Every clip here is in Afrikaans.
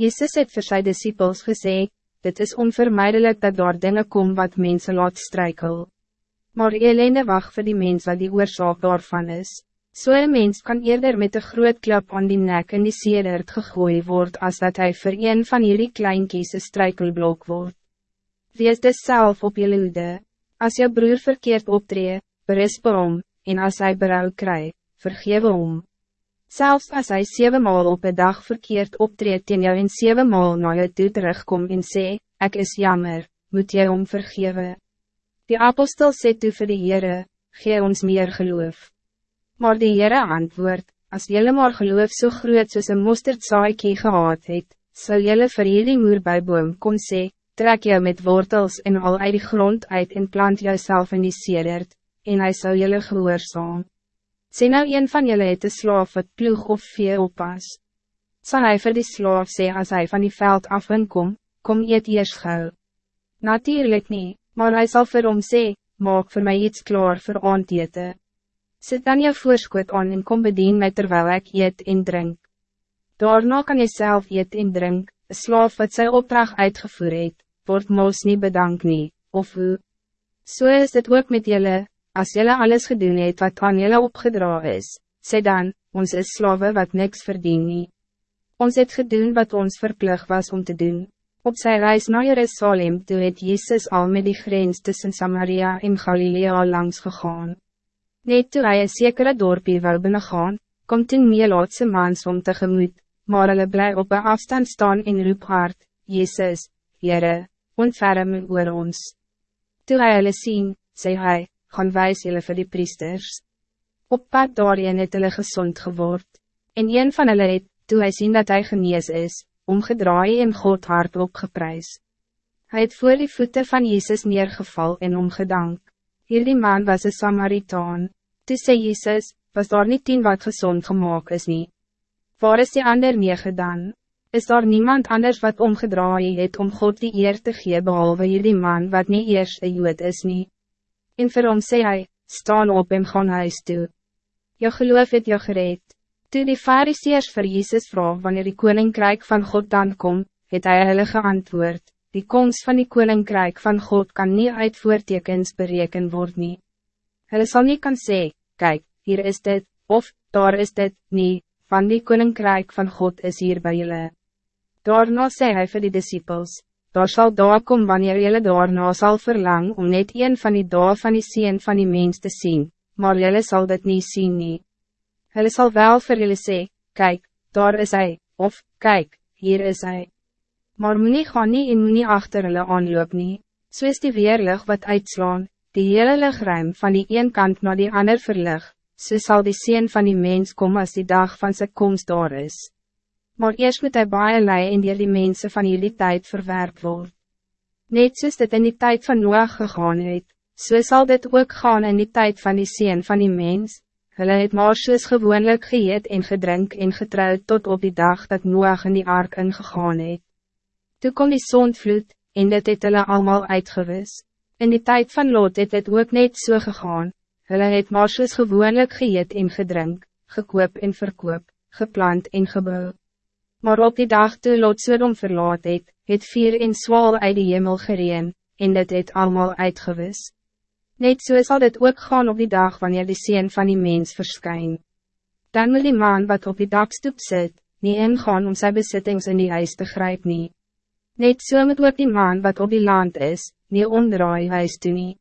Jezus het vir sy disciples gesê, dit is onvermijdelijk dat daar dingen kom wat mensen laat strijkel. Maar ellende wacht voor die mens wat die oorzaak daarvan is. So een mens kan eerder met een groot klap aan die nek in die sedert gegooi word als dat hij voor een van jullie kleinkies een strijkelblok wordt. Wees dus zelf op je lude. Als je broer verkeerd optree, berisp om, en als hij berouw krijgt, vergeef om. Zelfs als hij zeven maal op een dag verkeerd optreedt en jou in zeven maal naar je toe terugkom en sê, ik is jammer, moet jy om vergeven. Die apostel sê toe vir die Heere, gee ons meer geloof. Maar die Heere antwoord, als jylle maar geloof so groot soos een mosterdsaaikie gehad het, sal jylle vir hierdie moerbijboom kon sê, trek jou met wortels en al uit die grond uit en plant jouself in die sedert, en hij zou jylle gehoorzaam. Sê nou een van jullie het een slaaf wat ploeg of vee oppas. Zal hij voor die slaaf sê als hij van die veld af kom, kom eet eers gauw. Natuurlijk niet, maar hij zal vir hom sê, maak voor mij iets klaar voor aandete. Zet dan je voorschoot aan en kom bedien mij terwijl ik eet en drink. Daarna kan je zelf eet en drink, een slaaf wat sy opdracht uitgevoerd wordt moos niet bedankt nie, of hoe. Zo so is het ook met jullie, Als jullie alles gedoen het wat aan jullie opgedra is, sê dan, ons is slaven wat niks verdien nie. Ons het gedoen wat ons verplicht was om te doen. Op zijn reis naar Jerusalem toe het Jezus al met die grens tussen Samaria en Galilea langs gegaan. Net toe hy een sekere dorpie wou binnengaan, kom toen meelootse mans om tegemoet, maar hulle bly op een afstand staan en roep hard, Jezus, Jere, ontferm oor ons. Toe hy hulle sien, sê hy, gaan wijs julle vir die priesters. Op pad daarin het hulle gezond geword, en een van hulle het, toe hy sien dat hij genees is, omgedraai en God hard opgeprys. Hij het voor die voeten van Jezus neergeval en omgedank. Hierdie man was een Samaritaan. Toe sê Jezus, was daar niet tien wat gezond gemaakt is nie. Waar is die ander nege dan? Is daar niemand anders wat omgedraai het om God die eer te gee behalve hierdie man wat niet eerst een jood is nie? En vir hom sê hy, staan op en gaan huis toe. Jou geloof het jou gereed. Toe die fariseers vir Jesus vraag wanneer die koninkrijk van God dan kom, het hy hulle geantwoord, die komst van die koninkrijk van God kan niet uit voortekens bereken word nie. Hulle sal nie kan sê, kijk, hier is dit, of, daar is dit, nie, van die koninkrijk van God is hier bij julle. Daarna sê hy vir die disciples, daar zal daar kom wanneer jullie daarna zal verlang om net een van die daar van die sien van die mens te zien, maar jullie zal dit niet zien nie. Hulle sal wel vir jullie sê, kijk, daar is hij, of, kijk, hier is hij. Maar moet nie gaan nie en moet nie achter hulle aanloop nie, so is die weerlig wat uitslaan, die hele ligruim van die een kant naar die ander verlig, so sal die sien van die mens komen als die dag van zijn komst daar is maar eerst moet hij baie lei en die mensen van jullie tijd verwerp word. Net soos dit in die tijd van Noach gegaan het, so sal dit ook gaan in die tijd van die sien van die mens, hulle het maar soos gewoonlik geëet en gedrink en getrouwd tot op die dag dat Noach in die ark ingegaan het. Toe kom die zondvloed, en dit het hulle allemaal uitgewis. In die tijd van Lot het het ook net so gegaan, hulle het maar soos gewoonlik geëet en gedrink, gekoop en verkoop, geplant en gebouwd. Maar op die dag toe Lot Sodom verlaat het, het vier en zwaal uit die hemel gereen, en dit het allemaal uitgewis. Net so zal dit ook gaan op die dag wanneer die sien van die mens verskyn. Dan wil die man wat op die dakstoep zit, niet ingaan om zijn bezittings in die huis te grijpen. nie. Net so moet ook die man wat op die land is, niet omdraai huis toe nie.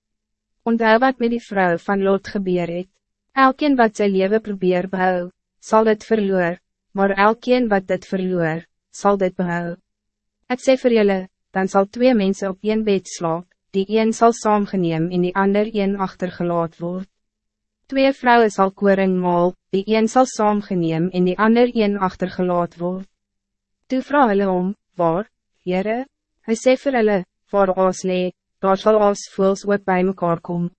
Onthou wat met die vrouw van Lot gebeur het. Elkeen wat zijn leven probeer behou, zal het verloor, maar elkeen wat dit verloor, zal dit behou. Ik sê vir julle, dan zal twee mensen op een bed slaap, die een zal saamgeneem en die ander een achtergelaat word. Twee vrouwen zal koring maal, die een zal saamgeneem en die ander een achtergelaat word. Toe vraag hulle om, waar, Heere? Hy sê vir hulle, waar ons lee, daar sal ons voels ook bij mekaar komen.